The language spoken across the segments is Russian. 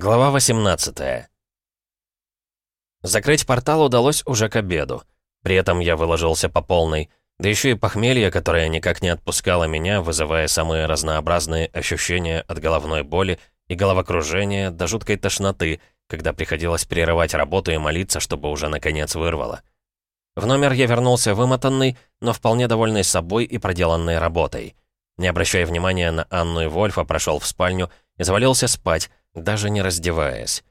Глава 18 Закрыть портал удалось уже к обеду. При этом я выложился по полной. Да еще и похмелье, которое никак не отпускало меня, вызывая самые разнообразные ощущения от головной боли и головокружения до жуткой тошноты, когда приходилось прерывать работу и молиться, чтобы уже наконец вырвало. В номер я вернулся вымотанный, но вполне довольный собой и проделанной работой. Не обращая внимания на Анну и Вольфа, прошел в спальню и завалился спать, даже не раздеваясь.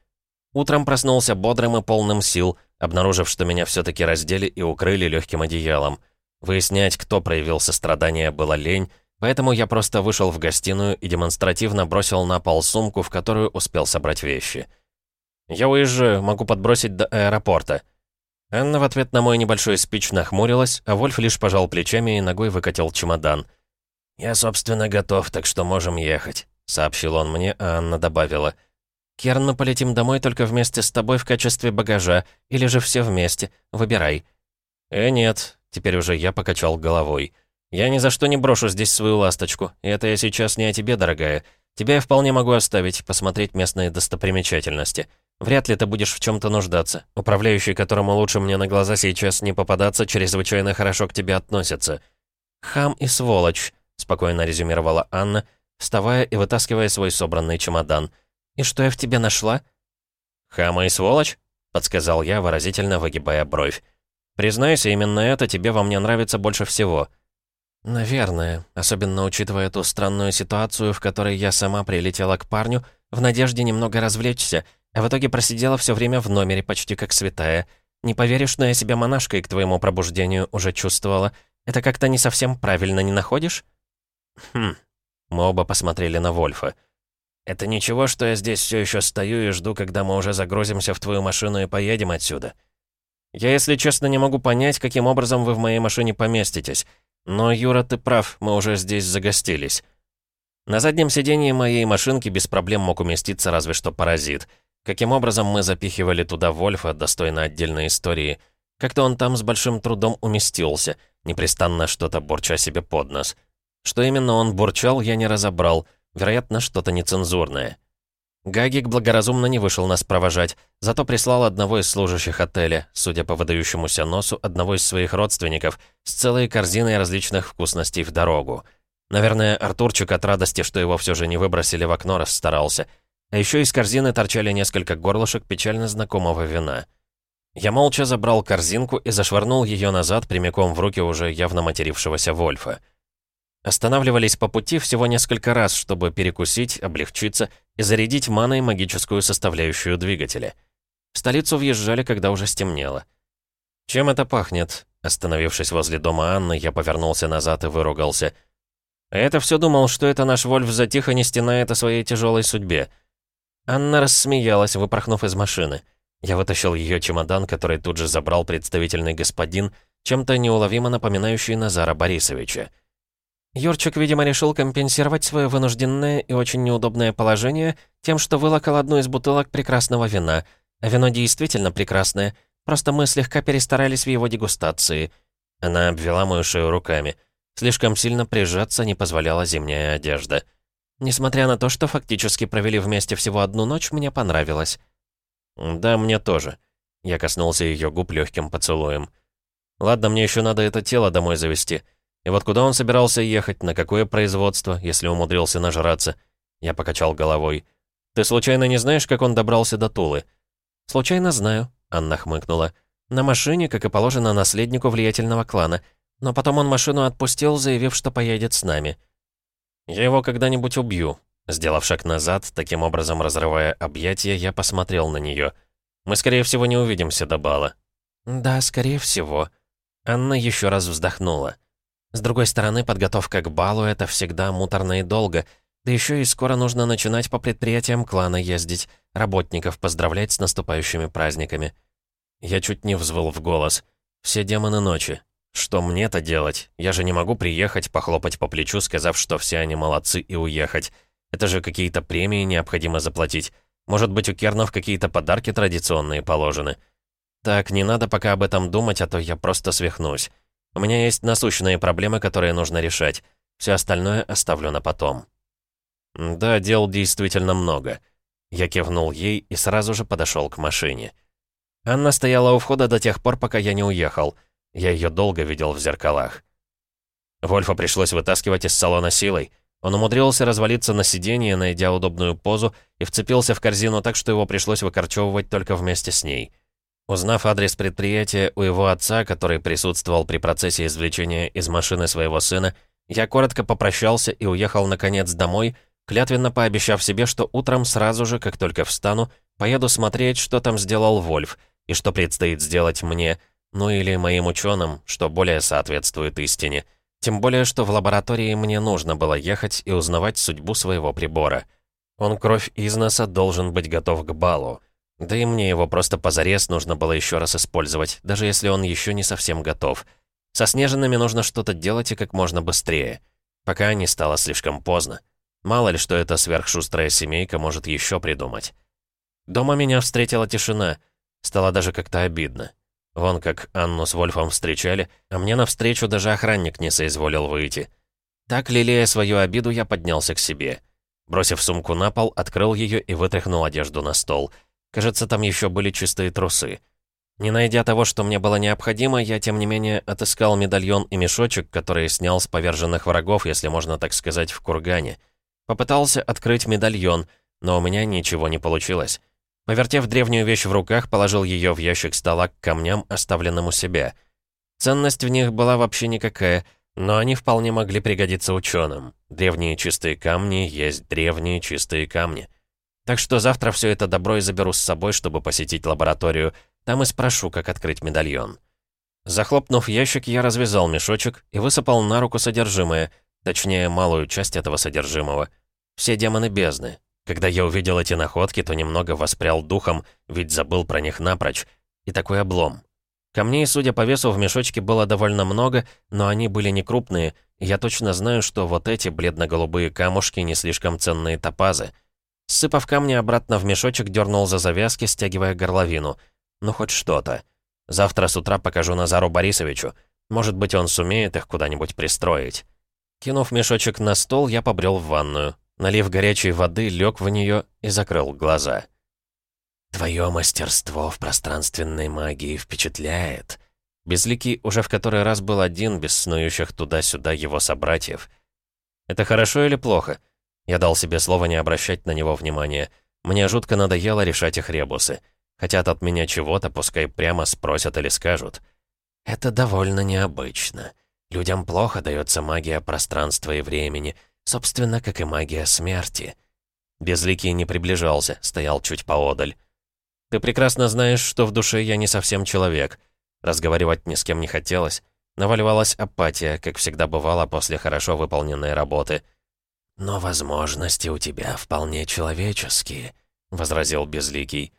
Утром проснулся бодрым и полным сил, обнаружив, что меня все-таки раздели и укрыли легким одеялом. Выяснять, кто проявил сострадание, было лень, поэтому я просто вышел в гостиную и демонстративно бросил на пол сумку, в которую успел собрать вещи. «Я уезжаю, могу подбросить до аэропорта». Анна в ответ на мой небольшой спич нахмурилась, а Вольф лишь пожал плечами и ногой выкатил чемодан. «Я, собственно, готов, так что можем ехать» сообщил он мне, а Анна добавила. «Керн, мы полетим домой только вместе с тобой в качестве багажа, или же все вместе. Выбирай». «Э, нет», — теперь уже я покачал головой. «Я ни за что не брошу здесь свою ласточку, и это я сейчас не о тебе, дорогая. Тебя я вполне могу оставить, посмотреть местные достопримечательности. Вряд ли ты будешь в чем то нуждаться. Управляющий, которому лучше мне на глаза сейчас не попадаться, чрезвычайно хорошо к тебе относится». «Хам и сволочь», — спокойно резюмировала Анна, — вставая и вытаскивая свой собранный чемодан. «И что я в тебе нашла?» «Хама и сволочь?» — подсказал я, выразительно выгибая бровь. «Признайся, именно это тебе во мне нравится больше всего». «Наверное, особенно учитывая ту странную ситуацию, в которой я сама прилетела к парню, в надежде немного развлечься, а в итоге просидела все время в номере почти как святая. Не поверишь, но я себя монашкой к твоему пробуждению уже чувствовала. Это как-то не совсем правильно, не находишь?» «Хм, мы оба посмотрели на Вольфа. «Это ничего, что я здесь все еще стою и жду, когда мы уже загрузимся в твою машину и поедем отсюда?» «Я, если честно, не могу понять, каким образом вы в моей машине поместитесь. Но, Юра, ты прав, мы уже здесь загостились». На заднем сидении моей машинки без проблем мог уместиться разве что паразит. Каким образом мы запихивали туда Вольфа, достойно отдельной истории. Как-то он там с большим трудом уместился, непрестанно что-то бурча себе под нос. Что именно он бурчал, я не разобрал. Вероятно, что-то нецензурное. Гагик благоразумно не вышел нас провожать, зато прислал одного из служащих отеля, судя по выдающемуся носу, одного из своих родственников, с целой корзиной различных вкусностей в дорогу. Наверное, Артурчик от радости, что его все же не выбросили в окно, расстарался. А еще из корзины торчали несколько горлышек печально знакомого вина. Я молча забрал корзинку и зашвырнул ее назад прямиком в руки уже явно матерившегося Вольфа. Останавливались по пути всего несколько раз, чтобы перекусить, облегчиться и зарядить маной магическую составляющую двигателя. В столицу въезжали, когда уже стемнело. «Чем это пахнет?» Остановившись возле дома Анны, я повернулся назад и выругался. А это все думал, что это наш Вольф затихо не стенает о своей тяжелой судьбе. Анна рассмеялась, выпорхнув из машины. Я вытащил ее чемодан, который тут же забрал представительный господин, чем-то неуловимо напоминающий Назара Борисовича. Юрчик, видимо, решил компенсировать свое вынужденное и очень неудобное положение тем, что вылокал одну из бутылок прекрасного вина. А вино действительно прекрасное, просто мы слегка перестарались в его дегустации. Она обвела мою шею руками. Слишком сильно прижаться не позволяла зимняя одежда. Несмотря на то, что фактически провели вместе всего одну ночь, мне понравилось. «Да, мне тоже». Я коснулся ее губ легким поцелуем. «Ладно, мне еще надо это тело домой завести». И вот куда он собирался ехать, на какое производство, если умудрился нажраться? Я покачал головой. «Ты случайно не знаешь, как он добрался до Тулы?» «Случайно знаю», — Анна хмыкнула. «На машине, как и положено наследнику влиятельного клана. Но потом он машину отпустил, заявив, что поедет с нами». «Я его когда-нибудь убью». Сделав шаг назад, таким образом разрывая объятия, я посмотрел на нее. «Мы, скорее всего, не увидимся до бала». «Да, скорее всего». Анна еще раз вздохнула. С другой стороны, подготовка к балу — это всегда муторно и долго. Да еще и скоро нужно начинать по предприятиям клана ездить, работников поздравлять с наступающими праздниками. Я чуть не взвыл в голос. Все демоны ночи. Что мне-то делать? Я же не могу приехать, похлопать по плечу, сказав, что все они молодцы, и уехать. Это же какие-то премии необходимо заплатить. Может быть, у кернов какие-то подарки традиционные положены. Так, не надо пока об этом думать, а то я просто свихнусь. У меня есть насущные проблемы, которые нужно решать. Все остальное оставлю на потом. Да, дел действительно много. Я кивнул ей и сразу же подошел к машине. Анна стояла у входа до тех пор, пока я не уехал. Я ее долго видел в зеркалах. Вольфа пришлось вытаскивать из салона силой. Он умудрился развалиться на сиденье, найдя удобную позу, и вцепился в корзину так, что его пришлось выкорчевывать только вместе с ней. Узнав адрес предприятия у его отца, который присутствовал при процессе извлечения из машины своего сына, я коротко попрощался и уехал, наконец, домой, клятвенно пообещав себе, что утром сразу же, как только встану, поеду смотреть, что там сделал Вольф, и что предстоит сделать мне, ну или моим ученым, что более соответствует истине. Тем более, что в лаборатории мне нужно было ехать и узнавать судьбу своего прибора. Он кровь из носа должен быть готов к балу. Да и мне его просто позарез нужно было еще раз использовать, даже если он еще не совсем готов. Со снежинами нужно что-то делать и как можно быстрее, пока не стало слишком поздно. Мало ли, что эта сверхшустрая семейка может еще придумать. Дома меня встретила тишина. Стало даже как-то обидно. Вон как Анну с Вольфом встречали, а мне навстречу даже охранник не соизволил выйти. Так, лелея свою обиду, я поднялся к себе. Бросив сумку на пол, открыл ее и вытряхнул одежду на стол. Кажется, там еще были чистые трусы. Не найдя того, что мне было необходимо, я, тем не менее, отыскал медальон и мешочек, который снял с поверженных врагов, если можно так сказать, в кургане. Попытался открыть медальон, но у меня ничего не получилось. Повертев древнюю вещь в руках, положил ее в ящик стола к камням, оставленным у себя. Ценность в них была вообще никакая, но они вполне могли пригодиться ученым. Древние чистые камни есть древние чистые камни. Так что завтра все это добро и заберу с собой, чтобы посетить лабораторию. Там и спрошу, как открыть медальон. Захлопнув ящик, я развязал мешочек и высыпал на руку содержимое, точнее, малую часть этого содержимого. Все демоны бездны, когда я увидел эти находки, то немного воспрял духом, ведь забыл про них напрочь. И такой облом. Камней, судя по весу, в мешочке было довольно много, но они были не крупные, и я точно знаю, что вот эти бледно-голубые камушки не слишком ценные топазы. Сыпав камни обратно в мешочек, дернул за завязки, стягивая горловину. Ну, хоть что-то. Завтра с утра покажу Назару Борисовичу. Может быть, он сумеет их куда-нибудь пристроить. Кинув мешочек на стол, я побрел в ванную. Налив горячей воды, лег в нее и закрыл глаза. «Твое мастерство в пространственной магии впечатляет». Безликий уже в который раз был один, без снующих туда-сюда его собратьев. «Это хорошо или плохо?» Я дал себе слово не обращать на него внимания. Мне жутко надоело решать их ребусы. Хотят от меня чего-то, пускай прямо спросят или скажут. «Это довольно необычно. Людям плохо дается магия пространства и времени». Собственно, как и магия смерти. Безликий не приближался, стоял чуть поодаль. «Ты прекрасно знаешь, что в душе я не совсем человек. Разговаривать ни с кем не хотелось. Наваливалась апатия, как всегда бывало после хорошо выполненной работы. «Но возможности у тебя вполне человеческие», — возразил Безликий.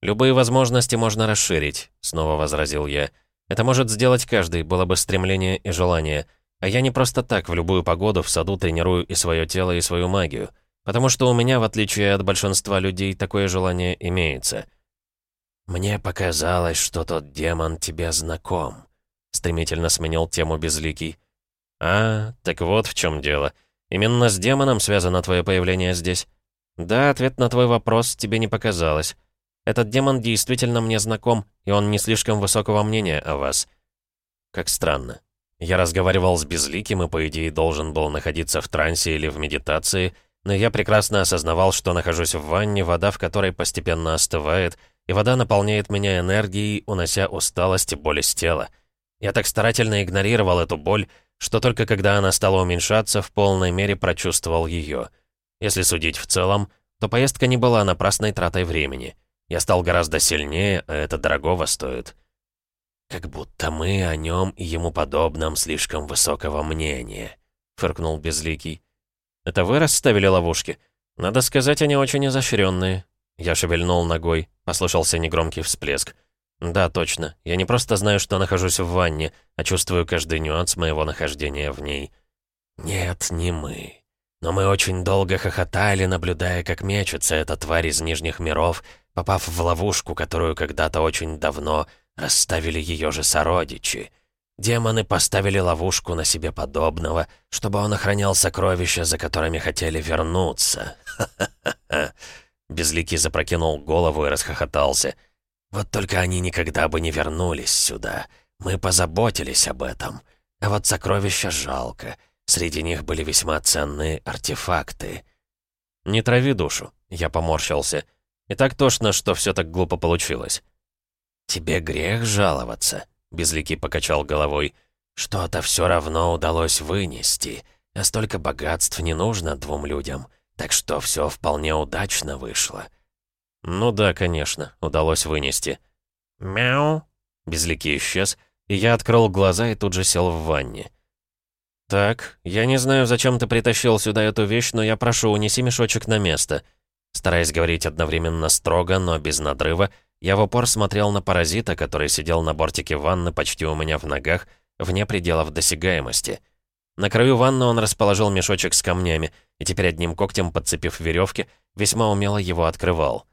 «Любые возможности можно расширить», — снова возразил я. «Это может сделать каждый, было бы стремление и желание. А я не просто так в любую погоду в саду тренирую и свое тело, и свою магию. Потому что у меня, в отличие от большинства людей, такое желание имеется. «Мне показалось, что тот демон тебе знаком», — стремительно сменил тему Безликий. «А, так вот в чем дело. Именно с демоном связано твое появление здесь?» «Да, ответ на твой вопрос тебе не показалось. Этот демон действительно мне знаком, и он не слишком высокого мнения о вас». «Как странно. Я разговаривал с Безликим и, по идее, должен был находиться в трансе или в медитации, но я прекрасно осознавал, что нахожусь в ванне, вода в которой постепенно остывает, и вода наполняет меня энергией, унося усталость и боль из тела. Я так старательно игнорировал эту боль, что только когда она стала уменьшаться, в полной мере прочувствовал ее. Если судить в целом, то поездка не была напрасной тратой времени. Я стал гораздо сильнее, а это дорогого стоит. «Как будто мы о нем и ему подобном слишком высокого мнения», — фыркнул Безликий. «Это вы расставили ловушки? Надо сказать, они очень изощренные». Я шевельнул ногой, послышался негромкий всплеск. «Да, точно. Я не просто знаю, что нахожусь в ванне, а чувствую каждый нюанс моего нахождения в ней». «Нет, не мы. Но мы очень долго хохотали, наблюдая, как мечется эта тварь из Нижних миров, попав в ловушку, которую когда-то очень давно Расставили ее же сородичи. Демоны поставили ловушку на себе подобного, чтобы он охранял сокровища, за которыми хотели вернуться. Ха-ха-ха. Безликий запрокинул голову и расхохотался. «Вот только они никогда бы не вернулись сюда. Мы позаботились об этом. А вот сокровища жалко. Среди них были весьма ценные артефакты». «Не трави душу», — я поморщился. «И так тошно, что все так глупо получилось». «Тебе грех жаловаться», — Безликий покачал головой. «Что-то все равно удалось вынести, а столько богатств не нужно двум людям, так что все вполне удачно вышло». «Ну да, конечно, удалось вынести». «Мяу!» Безликий исчез, и я открыл глаза и тут же сел в ванне. «Так, я не знаю, зачем ты притащил сюда эту вещь, но я прошу, унеси мешочек на место». Стараясь говорить одновременно строго, но без надрыва, я в упор смотрел на паразита, который сидел на бортике ванны почти у меня в ногах, вне пределов досягаемости. На краю ванны он расположил мешочек с камнями, и теперь одним когтем, подцепив веревки, весьма умело его открывал.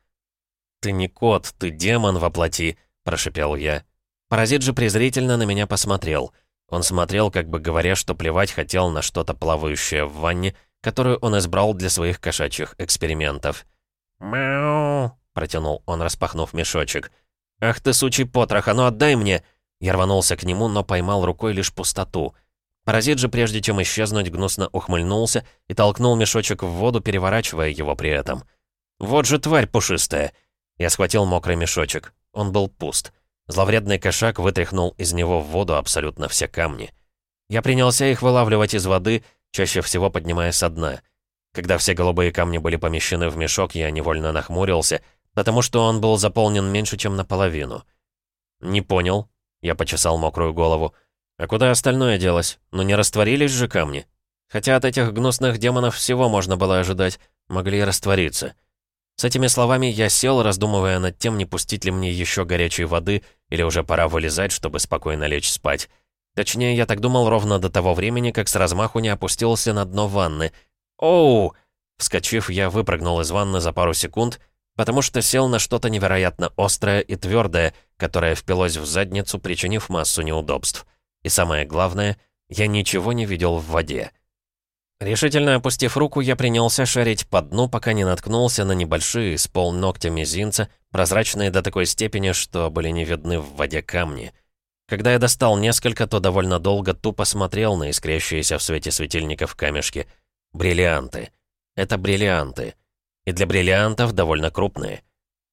«Ты не кот, ты демон во плоти», — прошипел я. Паразит же презрительно на меня посмотрел. Он смотрел, как бы говоря, что плевать хотел на что-то плавающее в ванне, которую он избрал для своих кошачьих экспериментов. «Мяу!» — протянул он, распахнув мешочек. «Ах ты, сучий потрох, а ну отдай мне!» Я рванулся к нему, но поймал рукой лишь пустоту. Паразит же, прежде чем исчезнуть, гнусно ухмыльнулся и толкнул мешочек в воду, переворачивая его при этом. «Вот же тварь пушистая!» Я схватил мокрый мешочек. Он был пуст. Зловредный кошак вытряхнул из него в воду абсолютно все камни. Я принялся их вылавливать из воды, чаще всего поднимая со дна. Когда все голубые камни были помещены в мешок, я невольно нахмурился, потому что он был заполнен меньше, чем наполовину. «Не понял», — я почесал мокрую голову. «А куда остальное делось? Ну не растворились же камни? Хотя от этих гнусных демонов всего можно было ожидать, могли и раствориться». С этими словами я сел, раздумывая над тем, не пустить ли мне еще горячей воды, или уже пора вылезать, чтобы спокойно лечь спать. Точнее, я так думал ровно до того времени, как с размаху не опустился на дно ванны. «Оу!» Вскочив, я выпрыгнул из ванны за пару секунд, потому что сел на что-то невероятно острое и твердое, которое впилось в задницу, причинив массу неудобств. И самое главное, я ничего не видел в воде. Решительно опустив руку, я принялся шарить по дну, пока не наткнулся на небольшие, с полногтя мизинца, прозрачные до такой степени, что были не видны в воде камни. Когда я достал несколько, то довольно долго тупо смотрел на искрящиеся в свете светильников камешки. Бриллианты. Это бриллианты. И для бриллиантов довольно крупные.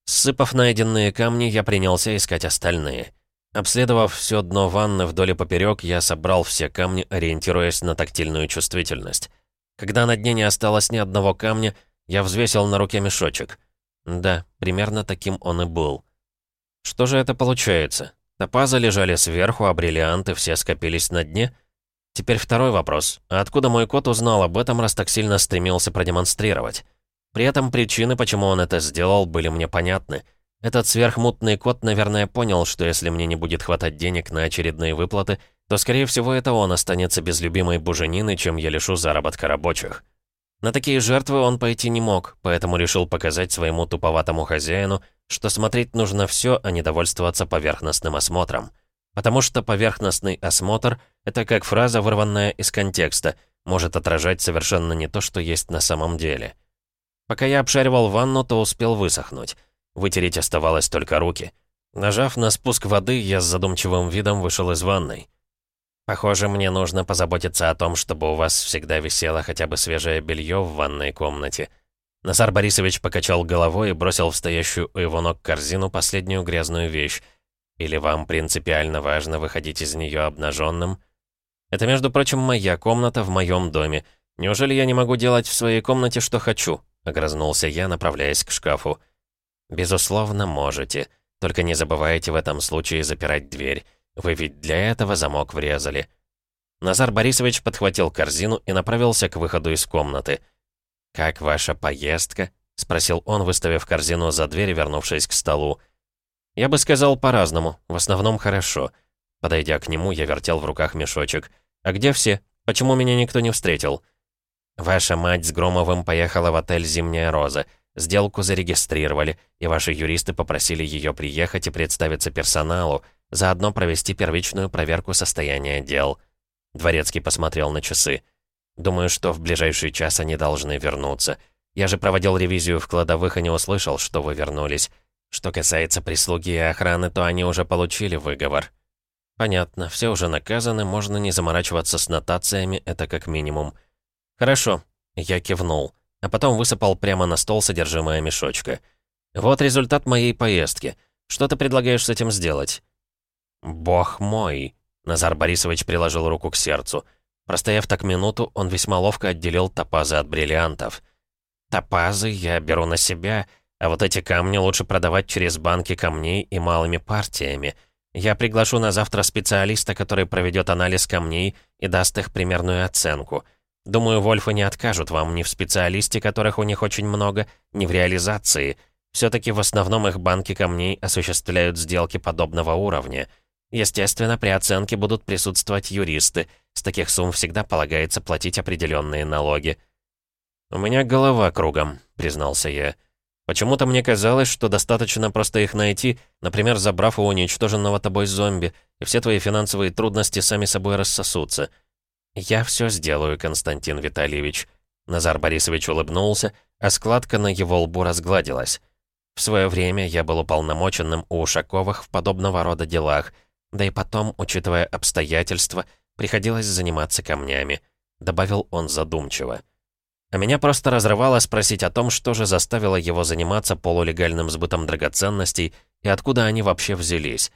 Сыпав найденные камни, я принялся искать остальные. Обследовав все дно ванны вдоль и поперек, я собрал все камни, ориентируясь на тактильную чувствительность. Когда на дне не осталось ни одного камня, я взвесил на руке мешочек. Да, примерно таким он и был. Что же это получается? Топазы лежали сверху, а бриллианты все скопились на дне? Теперь второй вопрос. А откуда мой кот узнал об этом, раз так сильно стремился продемонстрировать? При этом причины, почему он это сделал, были мне понятны. Этот сверхмутный кот, наверное, понял, что если мне не будет хватать денег на очередные выплаты, то, скорее всего, это он останется без любимой буженины, чем я лишу заработка рабочих. На такие жертвы он пойти не мог, поэтому решил показать своему туповатому хозяину, что смотреть нужно все, а не довольствоваться поверхностным осмотром. Потому что поверхностный осмотр — это как фраза, вырванная из контекста, может отражать совершенно не то, что есть на самом деле. Пока я обшаривал ванну, то успел высохнуть. Вытереть оставалось только руки. Нажав на спуск воды, я с задумчивым видом вышел из ванной. Похоже, мне нужно позаботиться о том, чтобы у вас всегда висело хотя бы свежее белье в ванной комнате. Назар Борисович покачал головой и бросил в стоящую у его ног корзину последнюю грязную вещь. Или вам принципиально важно выходить из нее обнаженным? Это, между прочим, моя комната в моем доме. Неужели я не могу делать в своей комнате, что хочу? Огрызнулся я, направляясь к шкафу. Безусловно, можете. Только не забывайте в этом случае запирать дверь. Вы ведь для этого замок врезали». Назар Борисович подхватил корзину и направился к выходу из комнаты. «Как ваша поездка?» — спросил он, выставив корзину за дверь и вернувшись к столу. «Я бы сказал по-разному. В основном хорошо». Подойдя к нему, я вертел в руках мешочек. «А где все? Почему меня никто не встретил?» «Ваша мать с Громовым поехала в отель «Зимняя роза». Сделку зарегистрировали, и ваши юристы попросили ее приехать и представиться персоналу, заодно провести первичную проверку состояния дел. Дворецкий посмотрел на часы. «Думаю, что в ближайший час они должны вернуться. Я же проводил ревизию в кладовых и не услышал, что вы вернулись. Что касается прислуги и охраны, то они уже получили выговор». «Понятно, все уже наказаны, можно не заморачиваться с нотациями, это как минимум». «Хорошо», — я кивнул, а потом высыпал прямо на стол содержимое мешочка. «Вот результат моей поездки. Что ты предлагаешь с этим сделать?» «Бог мой!» — Назар Борисович приложил руку к сердцу. Простояв так минуту, он весьма ловко отделил топазы от бриллиантов. «Топазы я беру на себя, а вот эти камни лучше продавать через банки камней и малыми партиями. Я приглашу на завтра специалиста, который проведет анализ камней и даст их примерную оценку. Думаю, Вольфы не откажут вам ни в специалисте, которых у них очень много, ни в реализации. Все-таки в основном их банки камней осуществляют сделки подобного уровня. Естественно, при оценке будут присутствовать юристы. С таких сумм всегда полагается платить определенные налоги. «У меня голова кругом», — признался я. Почему-то мне казалось, что достаточно просто их найти, например, забрав у уничтоженного тобой зомби, и все твои финансовые трудности сами собой рассосутся. «Я все сделаю, Константин Витальевич». Назар Борисович улыбнулся, а складка на его лбу разгладилась. В свое время я был уполномоченным у Ушаковых в подобного рода делах, да и потом, учитывая обстоятельства, приходилось заниматься камнями, добавил он задумчиво. А меня просто разрывало спросить о том, что же заставило его заниматься полулегальным сбытом драгоценностей и откуда они вообще взялись.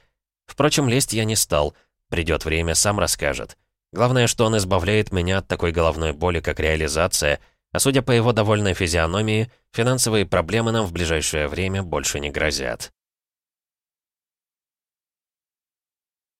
Впрочем, лезть я не стал. Придет время, сам расскажет. Главное, что он избавляет меня от такой головной боли, как реализация, а судя по его довольной физиономии, финансовые проблемы нам в ближайшее время больше не грозят.